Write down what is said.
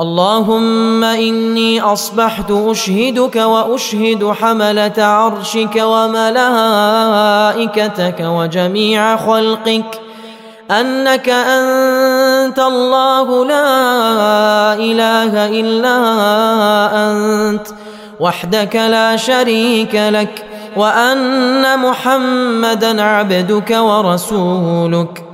اللهم إني أصبحت أشهدك وأشهد حملة عرشك وملائكتك وجميع خلقك أنك أنت الله لا إله إلا أنت وحدك لا شريك لك وأن محمدا عبدك ورسولك.